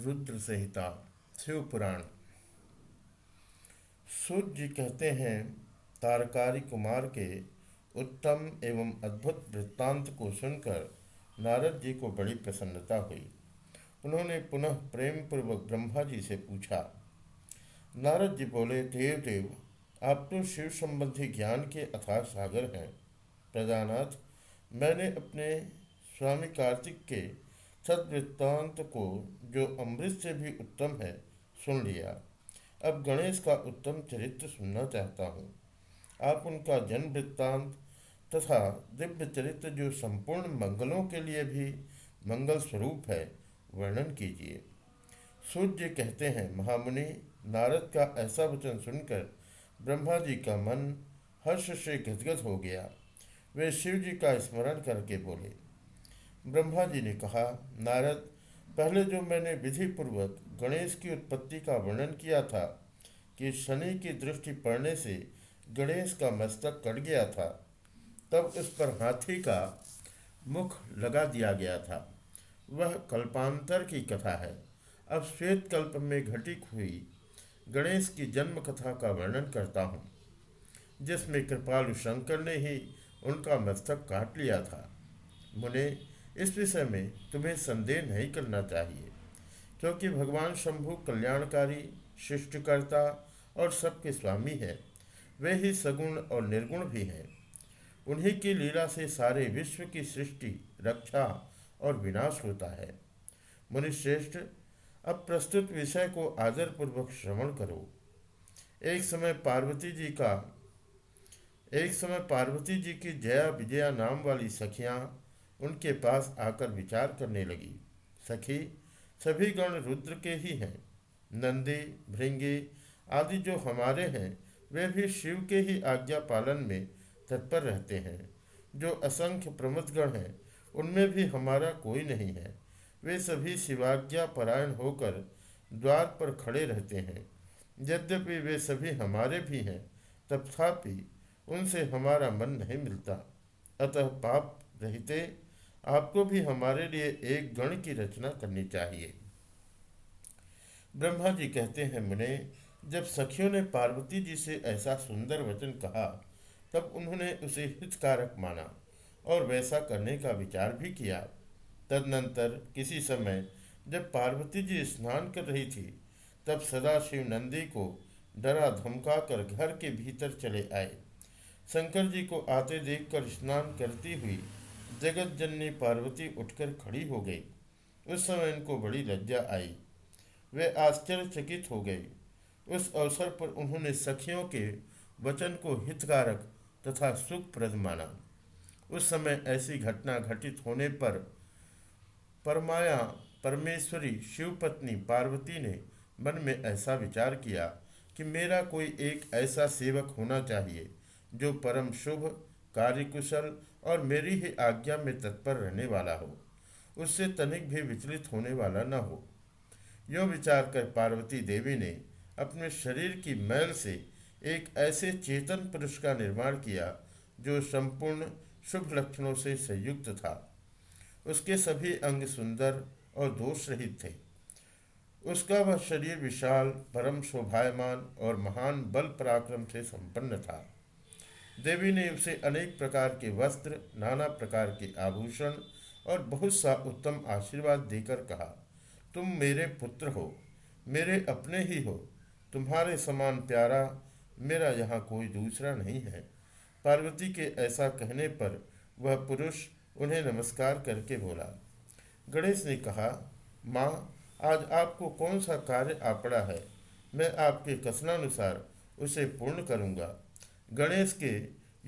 रुद्र संहिता शिव पुराण सूर्य जी कहते हैं, तारकारी कुमार के उत्तम एवं अद्भुत वृत्तांत को सुनकर नारद जी को बड़ी प्रसन्नता हुई। उन्होंने पुनः प्रेम पूर्वक ब्रह्मा जी से पूछा, नारद जी बोले देव देव आप तो शिव संबंधी ज्ञान के अथाह सागर हैं। प्रजानाथ मैंने अपने स्वामी कार्तिक के सदवृत्तांत को जो अमृत से भी उत्तम है, सुन लिया। अब गणेश का उत्तम चरित्र सुनना चाहता हूँ। आप उनका जन्म वृत्तांत तथा दिव्य चरित्र जो संपूर्ण मंगलों के लिए भी मंगल स्वरूप है, वर्णन कीजिए। सूर्य कहते हैं, महामुनि, नारद का ऐसा वचन सुनकर ब्रह्मा जी का मन हर्ष से गदगद हो गया। वे शिव जी का स्मरण करके बोले ब्रह्मा जी ने कहा, नारद, पहले जो मैंने विधि पूर्वक गणेश की उत्पत्ति का वर्णन किया था, कि शनि की दृष्टि पड़ने से गणेश का मस्तक कट गया था, तब उस पर हाथी का मुख लगा दिया गया था। वह कल्पांतर की कथा है। अब श्वेत कल्प में घटित हुई गणेश की जन्म कथा का वर्णन करता हूँ, जिसमें कृपालु शंकर ने ही उनका मस्तक काट लिया था। मुने इस विषय में तुम्हें संदेह नहीं करना चाहिए, क्योंकि भगवान शंभु कल्याणकारी, शिष्टकर्ता और सबके स्वामी हैं। वे ही सगुण और निर्गुण भी हैं। उन्हीं की लीला से सारे विश्व की सृष्टि, रक्षा और विनाश होता है। मुनिश्रेष्ठ, अब प्रस्तुत विषय को आदरपूर्वक श्रवण करो। एक समय पार्वती जी का, एक समय पार्वती जी की जया विजया नाम वाली सखियाँ उनके पास आकर विचार करने लगी। सखी, सभी गण रुद्र के ही हैं। नंदी, भृंगी आदि जो हमारे हैं, वे भी शिव के ही आज्ञा पालन में तत्पर रहते हैं। जो असंख्य प्रमुखगण हैं, उनमें भी हमारा कोई नहीं है। वे सभी शिवाज्ञा परायण होकर द्वार पर खड़े रहते हैं। यद्यपि वे सभी हमारे भी हैं, तथापि उनसे हमारा मन नहीं मिलता। अतः पाप रहते आपको भी हमारे लिए एक गण की रचना करनी चाहिए। ब्रह्मा जी कहते हैं, मुने, जब सखियों ने पार्वती जी से ऐसा सुंदर वचन कहा, तब उन्होंने उसे हितकारक माना और वैसा करने का विचार भी किया। तदनंतर किसी समय जब पार्वती जी स्नान कर रही थी, तब सदाशिव नंदी को डरा धमका कर घर के भीतर चले आए। शंकर जी को आते देखकर स्नान करती हुई जगत जननी पार्वती उठकर खड़ी हो गई। उस समय इनको बड़ी लज्जा आई। वे आश्चर्यचकित हो गई। उस अवसर पर उन्होंने सखियों के वचन को हितकारक तथा सुखप्रद माना। उस समय ऐसी घटना घटित होने पर परमाया परमेश्वरी शिवपत्नी पार्वती ने मन में ऐसा विचार किया कि मेरा कोई एक ऐसा सेवक होना चाहिए जो परम शुभ कार्यकुशल और मेरी ही आज्ञा में तत्पर रहने वाला हो। उससे तनिक भी विचलित होने वाला न हो। यो विचार कर पार्वती देवी ने अपने शरीर की मैल से एक ऐसे चेतन पुरुष का निर्माण किया, जो संपूर्ण शुभ लक्षणों से संयुक्त था। उसके सभी अंग सुंदर और दोष रहित थे। उसका वह शरीर विशाल, परम शोभायमान और महान बल पराक्रम से संपन्न था। देवी ने उसे अनेक प्रकार के वस्त्र, नाना प्रकार के आभूषण और बहुत सा उत्तम आशीर्वाद देकर कहा, तुम मेरे पुत्र हो, मेरे अपने ही हो, तुम्हारे समान प्यारा, मेरा यहाँ कोई दूसरा नहीं है। पार्वती के ऐसा कहने पर वह पुरुष उन्हें नमस्कार करके बोला, गणेश ने कहा, माँ, आज आपको कौन सा कार्य आ पड़ा है? मैं आपके कथनानुसार उसे पूर्ण करूँगा। गणेश के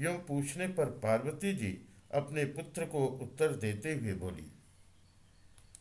यूँ पूछने पर पार्वती जी अपने पुत्र को उत्तर देते हुए बोली